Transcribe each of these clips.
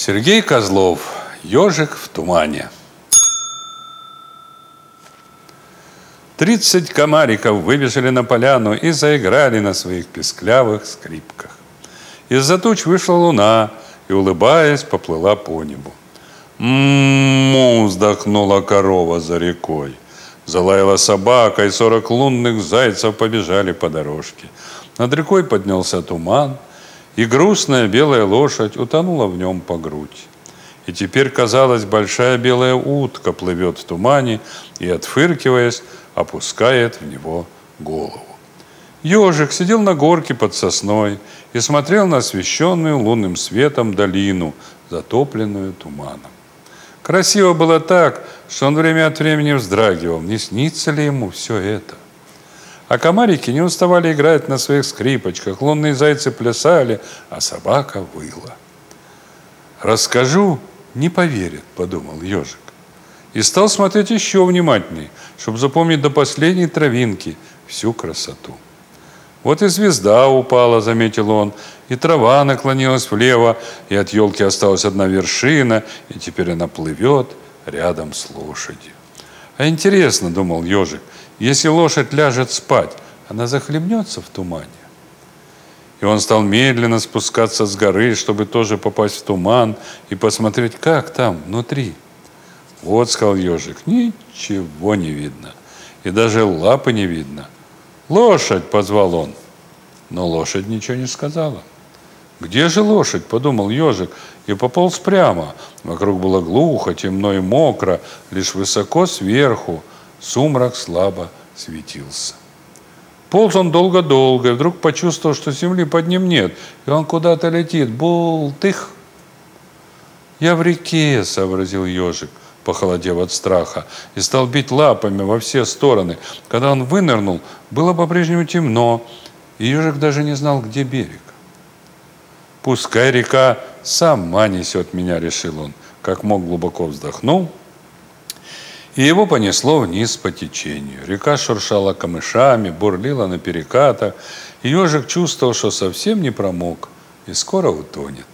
Сергей Козлов. Ежик в тумане. Тридцать комариков выбежали на поляну и заиграли на своих песклявых скрипках. Из-за туч вышла луна и, улыбаясь, поплыла по небу. «М-м-м!» вздохнула корова за рекой. Залаяла собака, и сорок лунных зайцев побежали по дорожке. Над рекой поднялся туман, и грустная белая лошадь утонула в нем по грудь. И теперь, казалось, большая белая утка плывет в тумане и, отфыркиваясь, опускает в него голову. Ежик сидел на горке под сосной и смотрел на освещенную лунным светом долину, затопленную туманом. Красиво было так, что он время от времени вздрагивал, не снится ли ему все это. А комарики не уставали играть на своих скрипочках, лунные зайцы плясали, а собака выла. «Расскажу, не поверит», — подумал ежик. И стал смотреть еще внимательней, чтобы запомнить до последней травинки всю красоту. Вот и звезда упала, заметил он, и трава наклонилась влево, и от елки осталась одна вершина, и теперь она плывет рядом с лошадью. А интересно, думал ежик, если лошадь ляжет спать, она захлебнется в тумане. И он стал медленно спускаться с горы, чтобы тоже попасть в туман и посмотреть, как там внутри. Вот, сказал ежик, ничего не видно. И даже лапы не видно. Лошадь, позвал он. Но лошадь ничего не сказала. Где же лошадь, подумал ежик, и пополз прямо. Вокруг было глухо, темно и мокро, лишь высоко сверху сумрак слабо светился. Полз он долго-долго, и вдруг почувствовал, что земли под ним нет, и он куда-то летит. Болтых! «Я в реке», — сообразил ежик, похолодев от страха, и стал бить лапами во все стороны. Когда он вынырнул, было по-прежнему темно, и ежик даже не знал, где берег. «Пускай река сама несет меня», — решил он. Как мог глубоко вздохнул, и его понесло вниз по течению. Река шуршала камышами, бурлила на перекатах, ежик чувствовал, что совсем не промок и скоро утонет.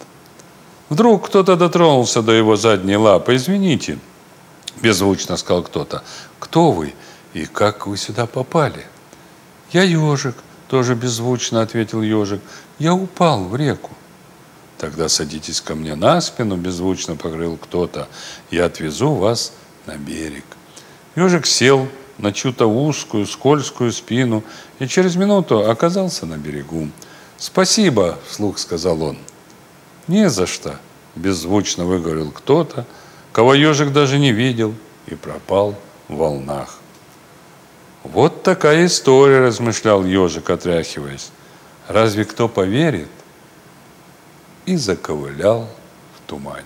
Вдруг кто-то дотронулся до его задней лапы. «Извините», – беззвучно сказал кто-то. «Кто вы и как вы сюда попали?» «Я ежик», – тоже беззвучно ответил ежик. «Я упал в реку». «Тогда садитесь ко мне на спину», – беззвучно покрыл кто-то. «Я отвезу вас на берег». Ежик сел на чью-то узкую, скользкую спину и через минуту оказался на берегу. «Спасибо», – вслух сказал он. «Не за что», – беззвучно выговорил кто-то, кого ежик даже не видел и пропал в волнах. «Вот такая история», – размышлял ежик, отряхиваясь. «Разве кто поверит?» И заковылял в тумане.